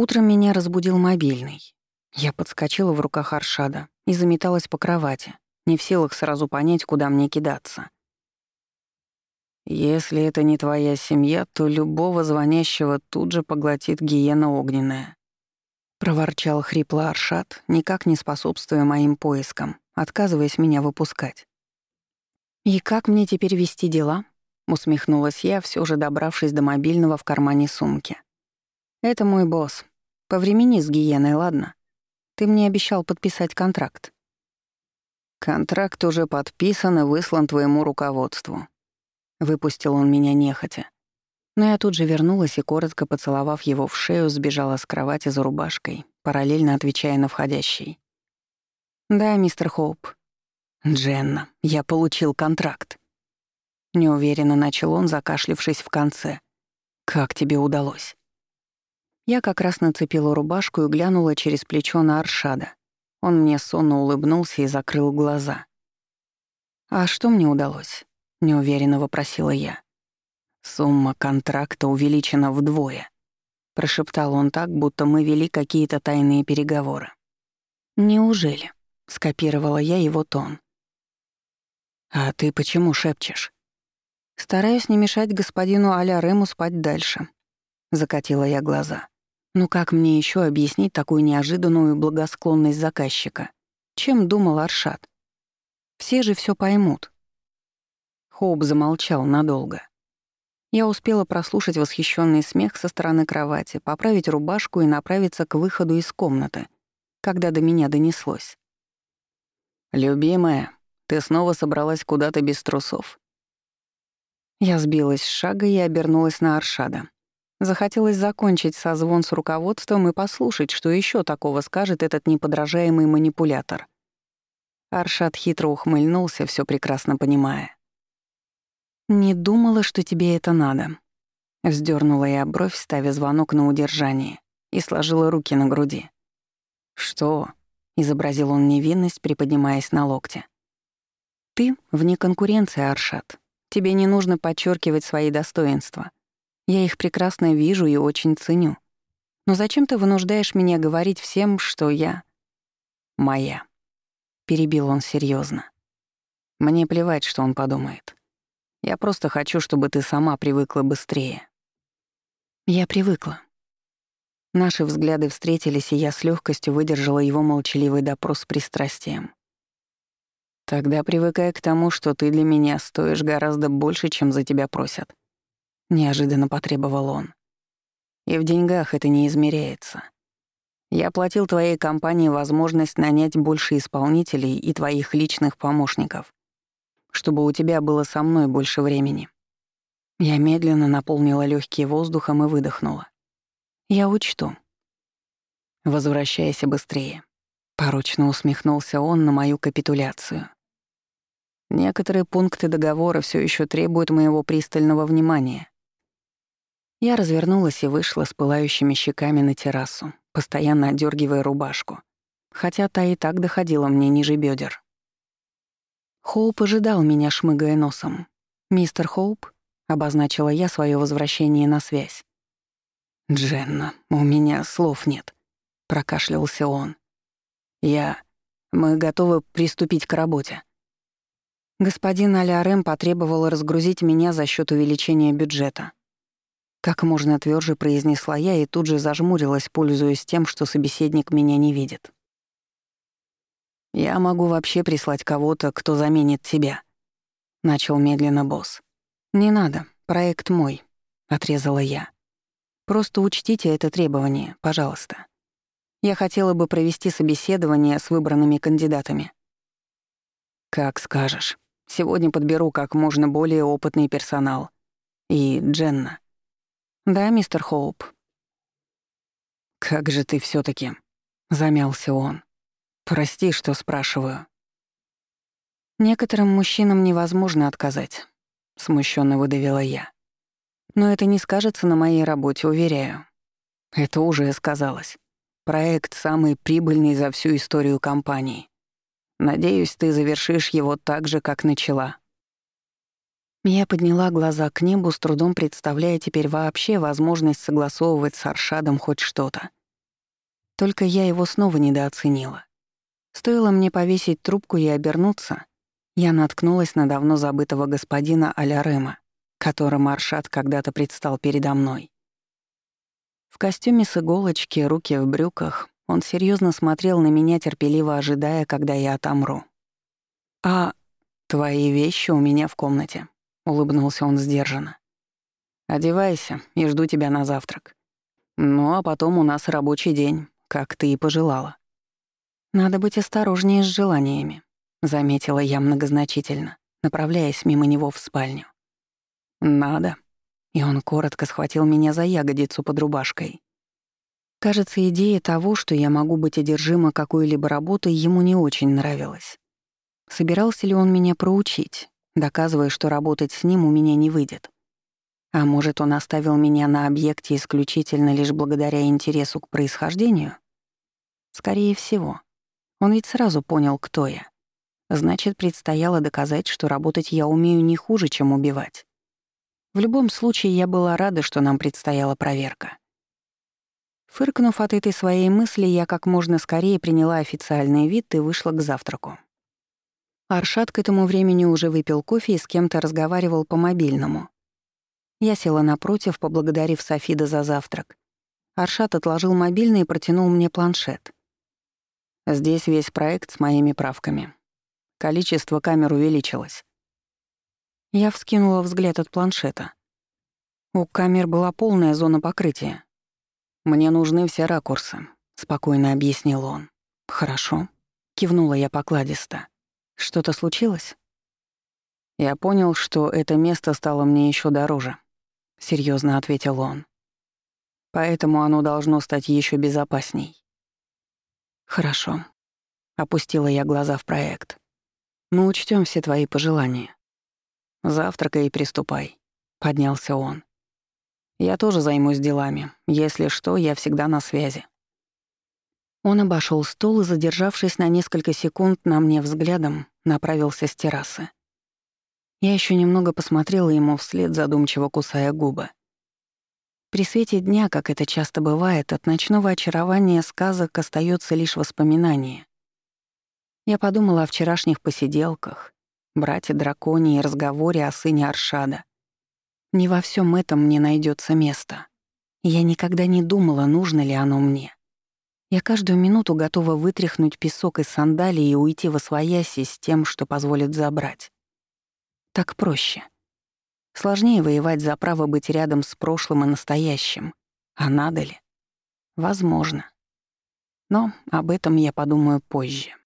Утром меня разбудил мобильный. Я подскочила в руках Аршада и заметалась по кровати, не в силах сразу понять, куда мне кидаться. «Если это не твоя семья, то любого звонящего тут же поглотит гиена огненная», — проворчал хрипло Аршад, никак не способствуя моим поискам, отказываясь меня выпускать. «И как мне теперь вести дела?» — усмехнулась я, все же добравшись до мобильного в кармане сумки. «Это мой босс. Повремени с гиеной, ладно? Ты мне обещал подписать контракт». «Контракт уже подписан и выслан твоему руководству». Выпустил он меня нехотя. Но я тут же вернулась и, коротко поцеловав его в шею, сбежала с кровати за рубашкой, параллельно отвечая на входящий. «Да, мистер Хоуп». «Дженна, я получил контракт». Неуверенно начал он, закашлившись в конце. «Как тебе удалось?» Я как раз нацепила рубашку и глянула через плечо на Аршада. Он мне сонно улыбнулся и закрыл глаза. «А что мне удалось?» — неуверенно вопросила я. «Сумма контракта увеличена вдвое», — прошептал он так, будто мы вели какие-то тайные переговоры. «Неужели?» — скопировала я его тон. «А ты почему шепчешь?» «Стараюсь не мешать господину Аля Рему спать дальше», — закатила я глаза. Ну как мне еще объяснить такую неожиданную благосклонность заказчика? Чем думал Аршат? Все же все поймут. Хоуп замолчал надолго. Я успела прослушать восхищенный смех со стороны кровати, поправить рубашку и направиться к выходу из комнаты, когда до меня донеслось. «Любимая, ты снова собралась куда-то без трусов». Я сбилась с шага и обернулась на Аршада. Захотелось закончить созвон с руководством и послушать, что еще такого скажет этот неподражаемый манипулятор. Аршат хитро ухмыльнулся, все прекрасно понимая. «Не думала, что тебе это надо». Вздернула я бровь, ставя звонок на удержание, и сложила руки на груди. «Что?» — изобразил он невинность, приподнимаясь на локте. «Ты вне конкуренции, Аршат. Тебе не нужно подчеркивать свои достоинства. Я их прекрасно вижу и очень ценю. Но зачем ты вынуждаешь меня говорить всем, что я... моя?» Перебил он серьезно. «Мне плевать, что он подумает. Я просто хочу, чтобы ты сама привыкла быстрее». Я привыкла. Наши взгляды встретились, и я с легкостью выдержала его молчаливый допрос с пристрастием. «Тогда привыкай к тому, что ты для меня стоишь гораздо больше, чем за тебя просят неожиданно потребовал он. И в деньгах это не измеряется. Я платил твоей компании возможность нанять больше исполнителей и твоих личных помощников, чтобы у тебя было со мной больше времени. Я медленно наполнила легкие воздухом и выдохнула. Я учту. Возвращайся быстрее. Порочно усмехнулся он на мою капитуляцию. Некоторые пункты договора все еще требуют моего пристального внимания. Я развернулась и вышла с пылающими щеками на террасу, постоянно отдергивая рубашку, хотя та и так доходила мне ниже бедер. Хоуп ожидал меня, шмыгая носом. «Мистер Хоуп?» — обозначила я свое возвращение на связь. «Дженна, у меня слов нет», — прокашлялся он. «Я... Мы готовы приступить к работе». Господин Алярем потребовал разгрузить меня за счет увеличения бюджета. Как можно тверже произнесла я и тут же зажмурилась, пользуясь тем, что собеседник меня не видит. «Я могу вообще прислать кого-то, кто заменит тебя», — начал медленно босс. «Не надо, проект мой», — отрезала я. «Просто учтите это требование, пожалуйста. Я хотела бы провести собеседование с выбранными кандидатами». «Как скажешь. Сегодня подберу как можно более опытный персонал. И Дженна, «Да, мистер Хоуп». «Как же ты все таки замялся он. «Прости, что спрашиваю». «Некоторым мужчинам невозможно отказать», — смущенно выдавила я. «Но это не скажется на моей работе, уверяю». «Это уже сказалось. Проект самый прибыльный за всю историю компании. Надеюсь, ты завершишь его так же, как начала». Я подняла глаза к небу, с трудом представляя теперь вообще возможность согласовывать с Аршадом хоть что-то. Только я его снова недооценила. Стоило мне повесить трубку и обернуться, я наткнулась на давно забытого господина Аля Рема, которым Аршат когда-то предстал передо мной. В костюме с иголочки, руки в брюках, он серьезно смотрел на меня, терпеливо ожидая, когда я отомру. «А твои вещи у меня в комнате», — улыбнулся он сдержанно. «Одевайся и жду тебя на завтрак. Ну а потом у нас рабочий день, как ты и пожелала». «Надо быть осторожнее с желаниями», — заметила я многозначительно, направляясь мимо него в спальню. «Надо». И он коротко схватил меня за ягодицу под рубашкой. Кажется, идея того, что я могу быть одержима какой-либо работой, ему не очень нравилась. Собирался ли он меня проучить, доказывая, что работать с ним у меня не выйдет? А может, он оставил меня на объекте исключительно лишь благодаря интересу к происхождению? Скорее всего. Он ведь сразу понял, кто я. Значит, предстояло доказать, что работать я умею не хуже, чем убивать. В любом случае, я была рада, что нам предстояла проверка. Фыркнув от этой своей мысли, я как можно скорее приняла официальный вид и вышла к завтраку. Аршат к этому времени уже выпил кофе и с кем-то разговаривал по мобильному. Я села напротив, поблагодарив Софида за завтрак. Аршат отложил мобильный и протянул мне планшет. Здесь весь проект с моими правками. Количество камер увеличилось. Я вскинула взгляд от планшета. У камер была полная зона покрытия. «Мне нужны все ракурсы», — спокойно объяснил он. «Хорошо», — кивнула я покладисто. «Что-то случилось?» «Я понял, что это место стало мне еще дороже», — серьезно ответил он. «Поэтому оно должно стать еще безопасней». «Хорошо», — опустила я глаза в проект. «Мы учтем все твои пожелания. «Завтракай и приступай», — поднялся он. «Я тоже займусь делами. Если что, я всегда на связи». Он обошел стол и, задержавшись на несколько секунд на мне взглядом, направился с террасы. Я еще немного посмотрела ему вслед, задумчиво кусая губы. При свете дня, как это часто бывает, от ночного очарования сказок остается лишь воспоминание. Я подумала о вчерашних посиделках, брате драконе и разговоре о сыне Аршада. Не во всем этом мне найдется место. Я никогда не думала, нужно ли оно мне. Я каждую минуту готова вытряхнуть песок из сандалии и уйти во свояси с тем, что позволит забрать. Так проще. Сложнее воевать за право быть рядом с прошлым и настоящим. А надо ли? Возможно. Но об этом я подумаю позже.